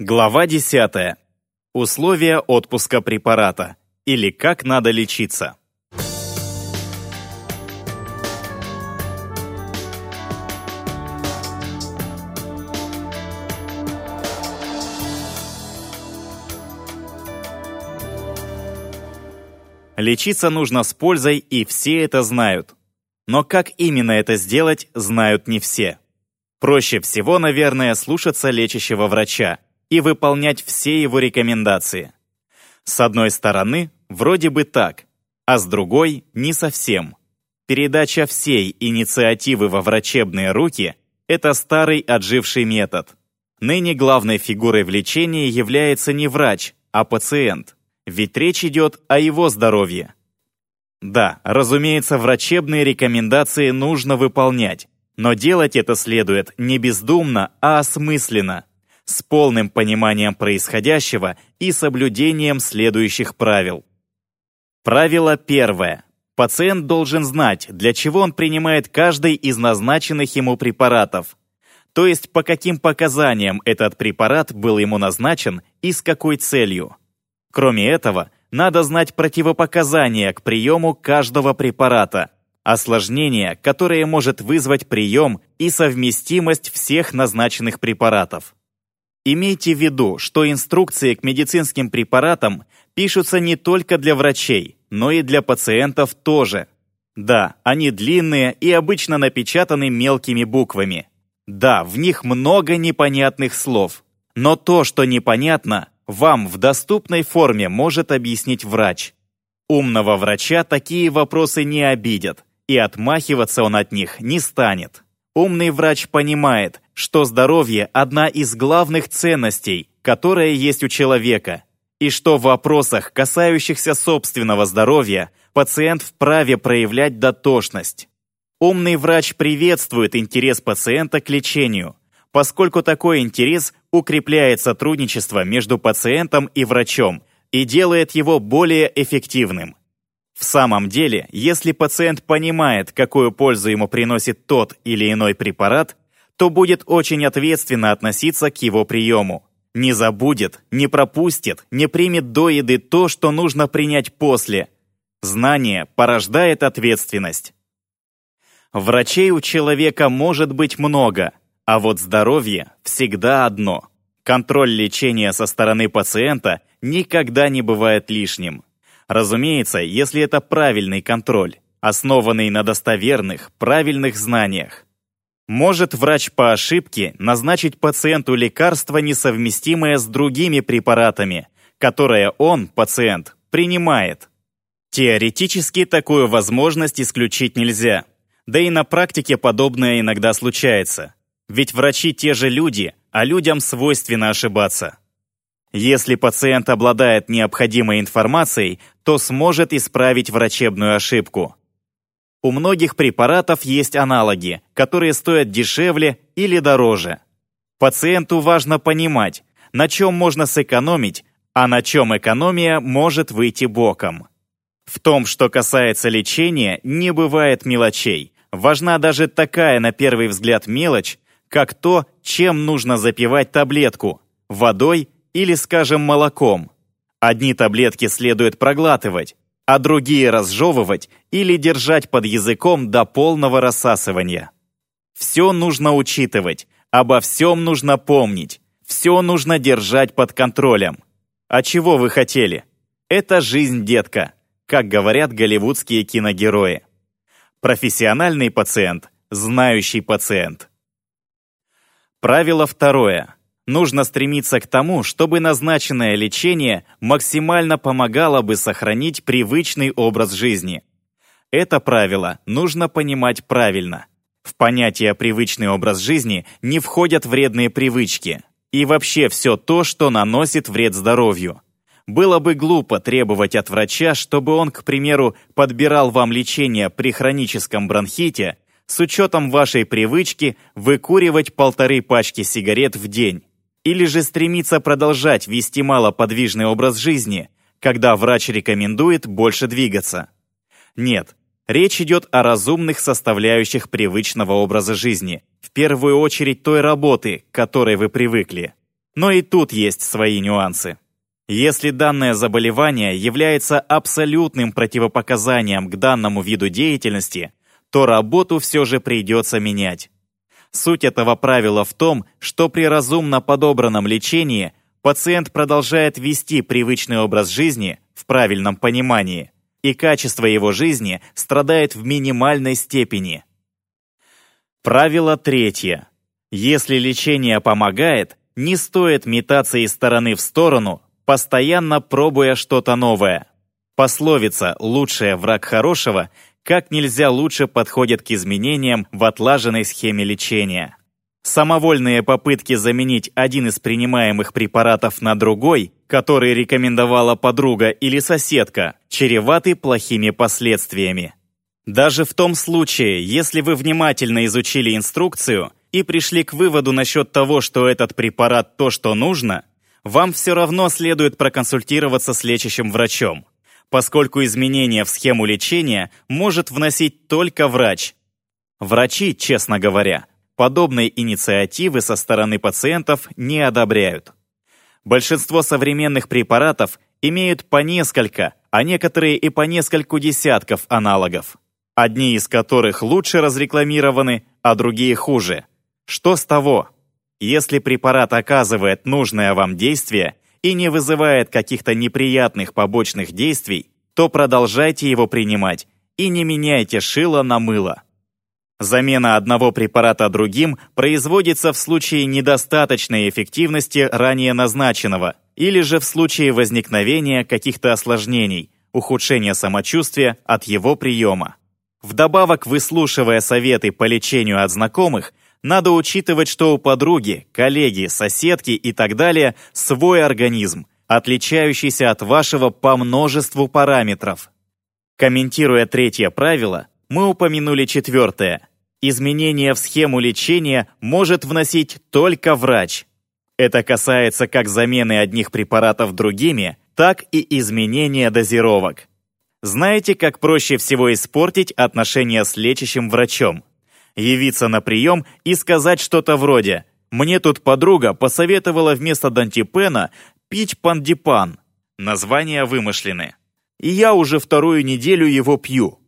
Глава 10. Условия отпуска препарата. Или как надо лечиться. Лечиться нужно с пользой, и все это знают. Но как именно это сделать, знают не все. Проще всего, наверное, слушаться лечащего врача и выполнять все его рекомендации. С одной стороны, вроде бы так, а с другой — не совсем. Передача всей инициативы во врачебные руки — это старый отживший метод. Ныне главной фигурой в лечении является не врач, а пациент. Ведь речь идет о его здоровье. Да, разумеется, врачебные рекомендации нужно выполнять, но делать это следует не бездумно, а осмысленно, с полным пониманием происходящего и соблюдением следующих правил. Правило первое. Пациент должен знать, для чего он принимает каждый из назначенных ему препаратов, то есть по каким показаниям этот препарат был ему назначен и с какой целью. Кроме этого, надо знать противопоказания к приему каждого препарата, осложнения, которые может вызвать прием и совместимость всех назначенных препаратов. Имейте в виду, что инструкции к медицинским препаратам пишутся не только для врачей, но и для пациентов тоже. Да, они длинные и обычно напечатаны мелкими буквами. Да, в них много непонятных слов. Но то, что непонятно, вам в доступной форме может объяснить врач. Умного врача такие вопросы не обидят, и отмахиваться он от них не станет. Умный врач понимает, что здоровье – одна из главных ценностей, которая есть у человека, и что в вопросах, касающихся собственного здоровья, пациент вправе проявлять дотошность. Умный врач приветствует интерес пациента к лечению, поскольку такой интерес укрепляет сотрудничество между пациентом и врачом и делает его более эффективным. В самом деле, если пациент понимает, какую пользу ему приносит тот или иной препарат, то будет очень ответственно относиться к его приему. Не забудет, не пропустит, не примет до еды то, что нужно принять после. Знание порождает ответственность. Врачей у человека может быть много – а вот здоровье всегда одно. Контроль лечения со стороны пациента никогда не бывает лишним. Разумеется, если это правильный контроль, основанный на достоверных, правильных знаниях. Может врач по ошибке назначить пациенту лекарство, несовместимое с другими препаратами, которое он, пациент, принимает. Теоретически такую возможность исключить нельзя. Да и на практике подобное иногда случается. Ведь врачи те же люди, а людям свойственно ошибаться. Если пациент обладает необходимой информацией, то сможет исправить врачебную ошибку. У многих препаратов есть аналоги, которые стоят дешевле или дороже. Пациенту важно понимать, на чем можно сэкономить, а на чем экономия может выйти боком. В том, что касается лечения, не бывает мелочей. Важна даже такая, на первый взгляд, мелочь, как то, чем нужно запивать таблетку – водой или, скажем, молоком. Одни таблетки следует проглатывать, а другие разжевывать или держать под языком до полного рассасывания. Все нужно учитывать, обо всем нужно помнить, все нужно держать под контролем. А чего вы хотели? Это жизнь, детка, как говорят голливудские киногерои. Профессиональный пациент, знающий пациент. Правило второе. Нужно стремиться к тому, чтобы назначенное лечение максимально помогало бы сохранить привычный образ жизни. Это правило нужно понимать правильно. В понятие «привычный образ жизни» не входят вредные привычки и вообще все то, что наносит вред здоровью. Было бы глупо требовать от врача, чтобы он, к примеру, подбирал вам лечение при хроническом бронхите, с учетом вашей привычки выкуривать полторы пачки сигарет в день. Или же стремиться продолжать вести малоподвижный образ жизни, когда врач рекомендует больше двигаться. Нет, речь идет о разумных составляющих привычного образа жизни, в первую очередь той работы, к которой вы привыкли. Но и тут есть свои нюансы. Если данное заболевание является абсолютным противопоказанием к данному виду деятельности, то работу все же придется менять. Суть этого правила в том, что при разумно подобранном лечении пациент продолжает вести привычный образ жизни в правильном понимании, и качество его жизни страдает в минимальной степени. Правило третье. Если лечение помогает, не стоит метаться из стороны в сторону, постоянно пробуя что-то новое. Пословица «лучшее враг хорошего» как нельзя лучше подходит к изменениям в отлаженной схеме лечения. Самовольные попытки заменить один из принимаемых препаратов на другой, который рекомендовала подруга или соседка, чреваты плохими последствиями. Даже в том случае, если вы внимательно изучили инструкцию и пришли к выводу насчет того, что этот препарат то, что нужно, вам все равно следует проконсультироваться с лечащим врачом, поскольку изменения в схему лечения может вносить только врач. Врачи, честно говоря, подобной инициативы со стороны пациентов не одобряют. Большинство современных препаратов имеют по несколько, а некоторые и по нескольку десятков аналогов одни из которых лучше разрекламированы, а другие хуже. Что с того? Если препарат оказывает нужное вам действие и не вызывает каких-то неприятных побочных действий, то продолжайте его принимать и не меняйте шило на мыло. Замена одного препарата другим производится в случае недостаточной эффективности ранее назначенного или же в случае возникновения каких-то осложнений, ухудшения самочувствия от его приема. Вдобавок, выслушивая советы по лечению от знакомых, надо учитывать, что у подруги, коллеги, соседки и так далее свой организм, отличающийся от вашего по множеству параметров. Комментируя третье правило, мы упомянули четвертое. Изменения в схему лечения может вносить только врач. Это касается как замены одних препаратов другими, так и изменения дозировок. Знаете, как проще всего испортить отношения с лечащим врачом? Явиться на прием и сказать что-то вроде «Мне тут подруга посоветовала вместо дантипена пить пандипан». Названия вымышлены. И я уже вторую неделю его пью.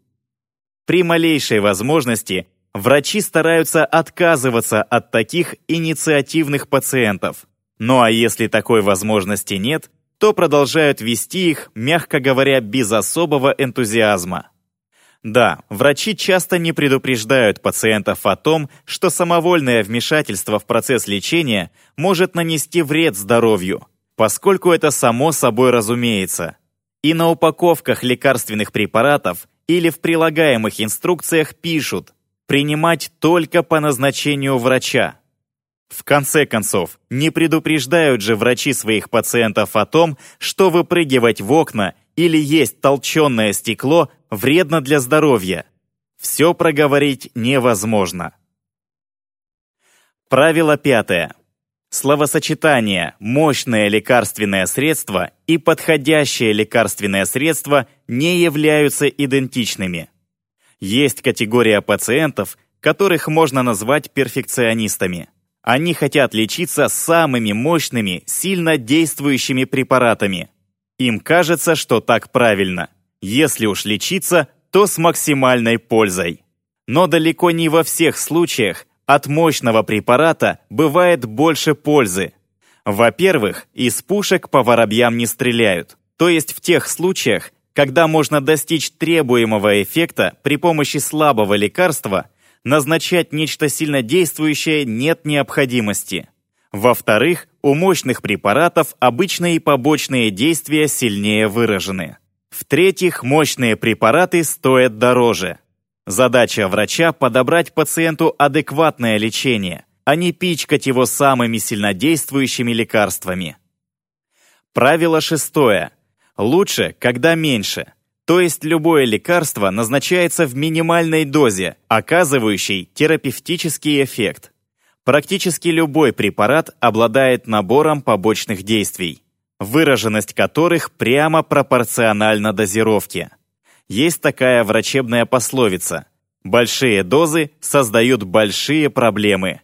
При малейшей возможности врачи стараются отказываться от таких инициативных пациентов. Ну а если такой возможности нет, то продолжают вести их, мягко говоря, без особого энтузиазма. Да, врачи часто не предупреждают пациентов о том, что самовольное вмешательство в процесс лечения может нанести вред здоровью, поскольку это само собой разумеется. И на упаковках лекарственных препаратов или в прилагаемых инструкциях пишут «принимать только по назначению врача». В конце концов, не предупреждают же врачи своих пациентов о том, что выпрыгивать в окна или есть толченое стекло вредно для здоровья. Все проговорить невозможно. Правило пятое. Словосочетание «мощное лекарственное средство» и «подходящее лекарственное средство» не являются идентичными. Есть категория пациентов, которых можно назвать перфекционистами – они хотят лечиться самыми мощными, сильно действующими препаратами. Им кажется, что так правильно. Если уж лечиться, то с максимальной пользой. Но далеко не во всех случаях от мощного препарата бывает больше пользы. Во-первых, из пушек по воробьям не стреляют. То есть в тех случаях, когда можно достичь требуемого эффекта при помощи слабого лекарства – назначать нечто сильно действующее нет необходимости. Во-вторых, у мощных препаратов обычно и побочные действия сильнее выражены. В-третьих, мощные препараты стоят дороже. Задача врача – подобрать пациенту адекватное лечение, а не пичкать его самыми сильнодействующими лекарствами. Правило шестое. Лучше, когда меньше – то есть любое лекарство назначается в минимальной дозе, оказывающей терапевтический эффект. Практически любой препарат обладает набором побочных действий, выраженность которых прямо пропорциональна дозировке. Есть такая врачебная пословица «Большие дозы создают большие проблемы».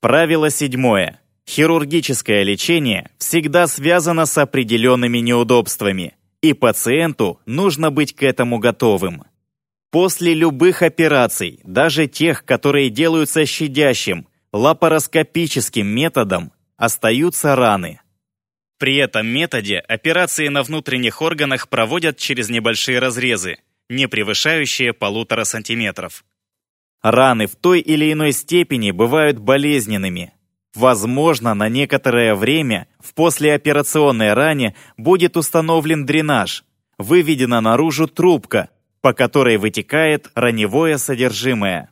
Правило седьмое. Хирургическое лечение всегда связано с определенными неудобствами, и пациенту нужно быть к этому готовым. После любых операций, даже тех, которые делаются щадящим, лапароскопическим методом, остаются раны. При этом методе операции на внутренних органах проводят через небольшие разрезы, не превышающие полутора сантиметров. Раны в той или иной степени бывают болезненными. Возможно, на некоторое время в послеоперационной ране будет установлен дренаж, выведена наружу трубка, по которой вытекает раневое содержимое.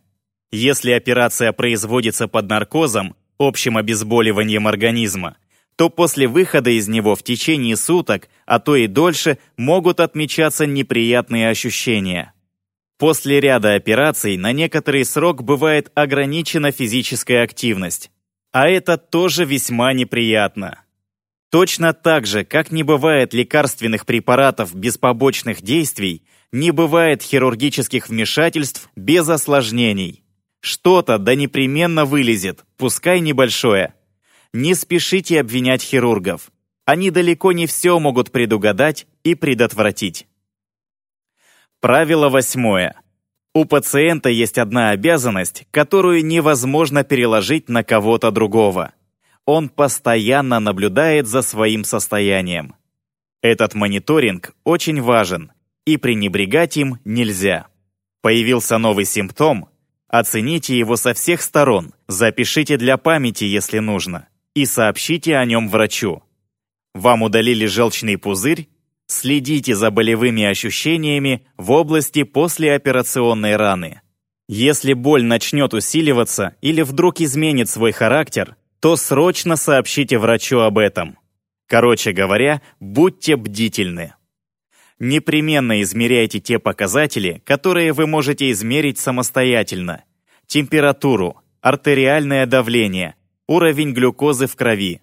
Если операция производится под наркозом, общим обезболиванием организма, то после выхода из него в течение суток, а то и дольше, могут отмечаться неприятные ощущения. После ряда операций на некоторый срок бывает ограничена физическая активность. А это тоже весьма неприятно. Точно так же, как не бывает лекарственных препаратов без побочных действий, не бывает хирургических вмешательств без осложнений. Что-то да непременно вылезет, пускай небольшое. Не спешите обвинять хирургов. Они далеко не все могут предугадать и предотвратить. Правило восьмое. У пациента есть одна обязанность, которую невозможно переложить на кого-то другого. Он постоянно наблюдает за своим состоянием. Этот мониторинг очень важен, и пренебрегать им нельзя. Появился новый симптом, оцените его со всех сторон, запишите для памяти, если нужно, и сообщите о нем врачу. Вам удалили желчный пузырь Следите за болевыми ощущениями в области послеоперационной раны. Если боль начнет усиливаться или вдруг изменит свой характер, то срочно сообщите врачу об этом. Короче говоря, будьте бдительны. Непременно измеряйте те показатели, которые вы можете измерить самостоятельно. Температуру, артериальное давление, уровень глюкозы в крови.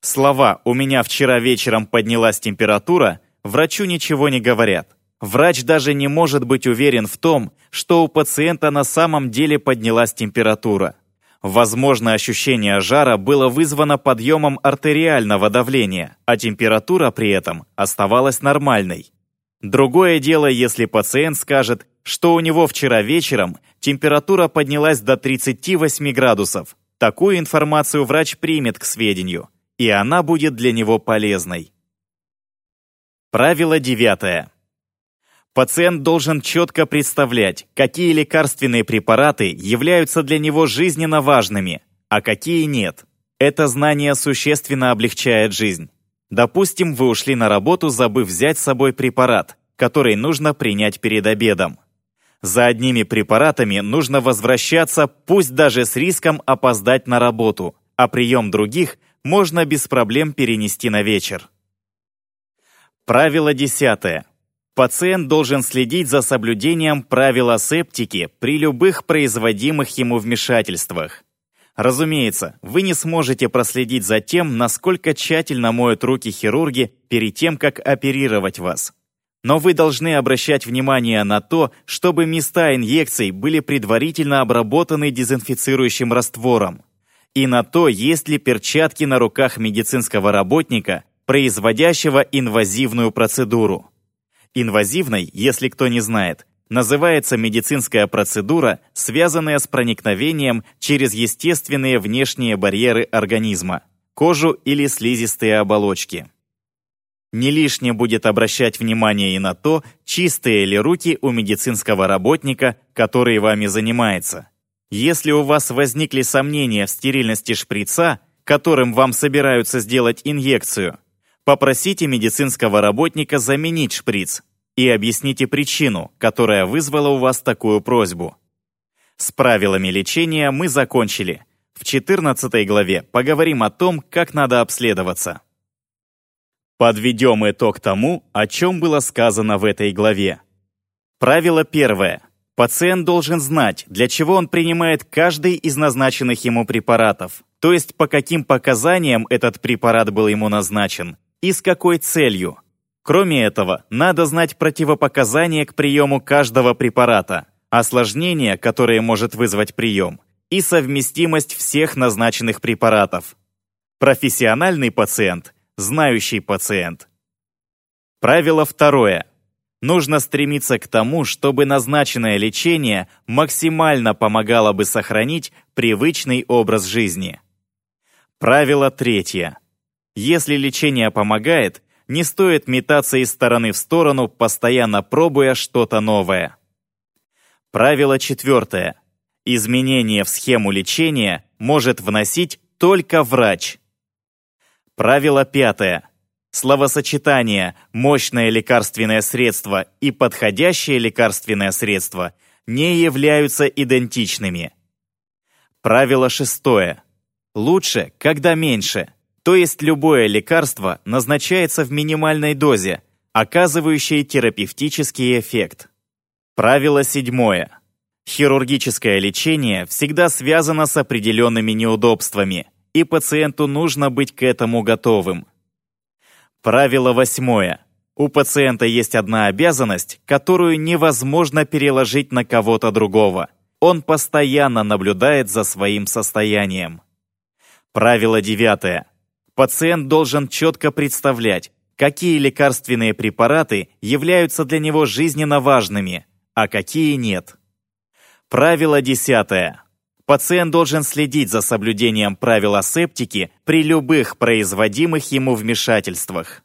Слова «у меня вчера вечером поднялась температура» врачу ничего не говорят. Врач даже не может быть уверен в том, что у пациента на самом деле поднялась температура. Возможно, ощущение жара было вызвано подъемом артериального давления, а температура при этом оставалась нормальной. Другое дело, если пациент скажет, что у него вчера вечером температура поднялась до 38 градусов. Такую информацию врач примет к сведению, и она будет для него полезной. Правило девятое. Пациент должен четко представлять, какие лекарственные препараты являются для него жизненно важными, а какие нет. Это знание существенно облегчает жизнь. Допустим, вы ушли на работу, забыв взять с собой препарат, который нужно принять перед обедом. За одними препаратами нужно возвращаться, пусть даже с риском опоздать на работу, а прием других можно без проблем перенести на вечер. Правило десятое. Пациент должен следить за соблюдением правила септики при любых производимых ему вмешательствах. Разумеется, вы не сможете проследить за тем, насколько тщательно моют руки хирурги перед тем, как оперировать вас. Но вы должны обращать внимание на то, чтобы места инъекций были предварительно обработаны дезинфицирующим раствором, и на то, есть ли перчатки на руках медицинского работника, производящего инвазивную процедуру. Инвазивной, если кто не знает, называется медицинская процедура, связанная с проникновением через естественные внешние барьеры организма, кожу или слизистые оболочки. Не лишне будет обращать внимание и на то, чистые ли руки у медицинского работника, который вами занимается. Если у вас возникли сомнения в стерильности шприца, которым вам собираются сделать инъекцию, Попросите медицинского работника заменить шприц и объясните причину, которая вызвала у вас такую просьбу. С правилами лечения мы закончили. В 14 главе поговорим о том, как надо обследоваться. Подведем итог тому, о чем было сказано в этой главе. Правило первое. Пациент должен знать, для чего он принимает каждый из назначенных ему препаратов, то есть по каким показаниям этот препарат был ему назначен, и с какой целью. Кроме этого, надо знать противопоказания к приему каждого препарата, осложнения, которые может вызвать прием, и совместимость всех назначенных препаратов. Профессиональный пациент – знающий пациент. Правило второе. Нужно стремиться к тому, чтобы назначенное лечение максимально помогало бы сохранить привычный образ жизни. Правило третье. Если лечение помогает, не стоит метаться из стороны в сторону, постоянно пробуя что-то новое. Правило четвертое. Изменение в схему лечения может вносить только врач. Правило пятое. Словосочетание «мощное лекарственное средство» и «подходящее лекарственное средство» не являются идентичными. Правило шестое. Лучше, когда меньше, то есть любое лекарство назначается в минимальной дозе, оказывающей терапевтический эффект. Правило седьмое. Хирургическое лечение всегда связано с определенными неудобствами, и пациенту нужно быть к этому готовым. Правило восьмое. У пациента есть одна обязанность, которую невозможно переложить на кого-то другого. Он постоянно наблюдает за своим состоянием. Правило девятое. Пациент должен четко представлять, какие лекарственные препараты являются для него жизненно важными, а какие нет. Правило десятое. Пациент должен следить за соблюдением правил асептики при любых производимых ему вмешательствах.